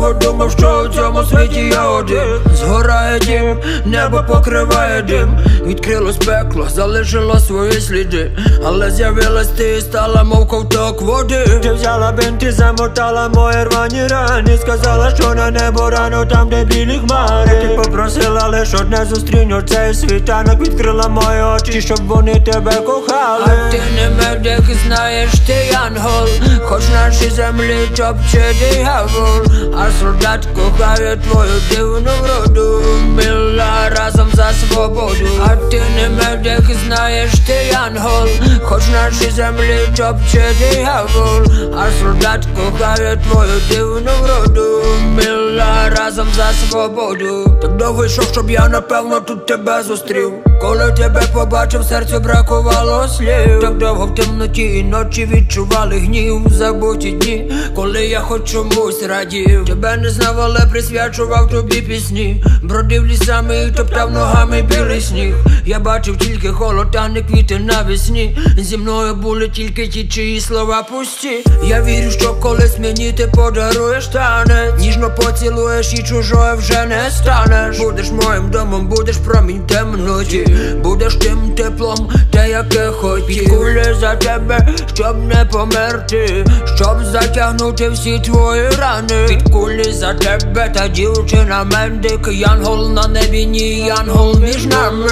довго думав, що у цьому світі я один. Згорає дім, небо покриває дим. Відкрилось пекло, залишило свої сліди. Але з'явилась ти і стала мов ковток води. Ти взяла бинт і замотала мої рвані рани Сказала, що на небо рано там, де білі хмари. Ти попросила лиш одне зустрінь цей світанок. Відкрила мої очі, щоб вони тебе кохали. А ти не медик, знаєш, ти янгол. Хоч нашій землі топче диявол солдат кохає твою дивну вроду. Мила разом за свободу. А ти не медик, знаєш, ти янгол. Хоч нашій землі топче диявол. А солдат кохає твою дивну вроду. Мила разом за свободу. Так довго йшов, щоб я напевно тут тебе зустрів Коли тебе побачив, серцю бракувало слів. Так довго в темноті і ночі відчували гнів. Забуті дні, коли я хоч чомусь радів. Тебе не знав, але присвячував тобі пісні. Бродив лісами і топтав ногами білий сніг. Я бачив тільки холод, а не квіти навесні. Зі мною були тільки ті, чиї слова пусті. Я вірю, що колись мені ти подаруєш танець. Ніжно поцілуєш і чужою вже не станеш. Будеш моїм домом, будеш промінь темноті Будеш тим теплом, те яке хотів. Кулі за тебе, щоб не померти Щоб затягнути всі твої рани. Під кулі за тебе та дівчина мендик. Янгол на небі, ні янгол між нами.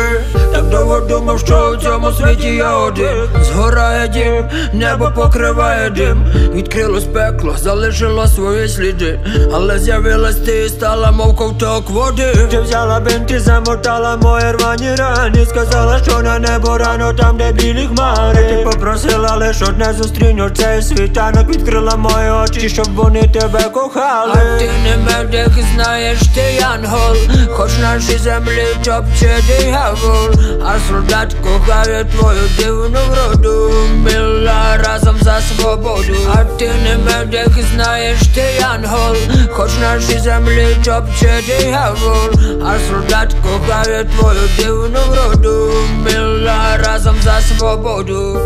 Так довго думав, що у цьому світі я один. Згорає дім, небо покриває дим. Відкрилось пекло, залишило свої сліди. Але з'явилась ти і стала мов ковток води. Ти взяла бинт і замотала мої рвані рані Сказала, що на небо рано там, де білі хмари попросила лиш одне зустрінь цей світанок Відкрила мої очі, щоб вони тебе кохали. А ти не медик, знаєш, ти янгол. Хоч нашій землі топче диявол. А солдат кохає твою дивну вроду. Мила разом за свободу. А ти не медик, знаєш, ти янгол. Хоч нашій землі топче диявол. А солдат кохає твою дивну вроду. Мила разом за свободу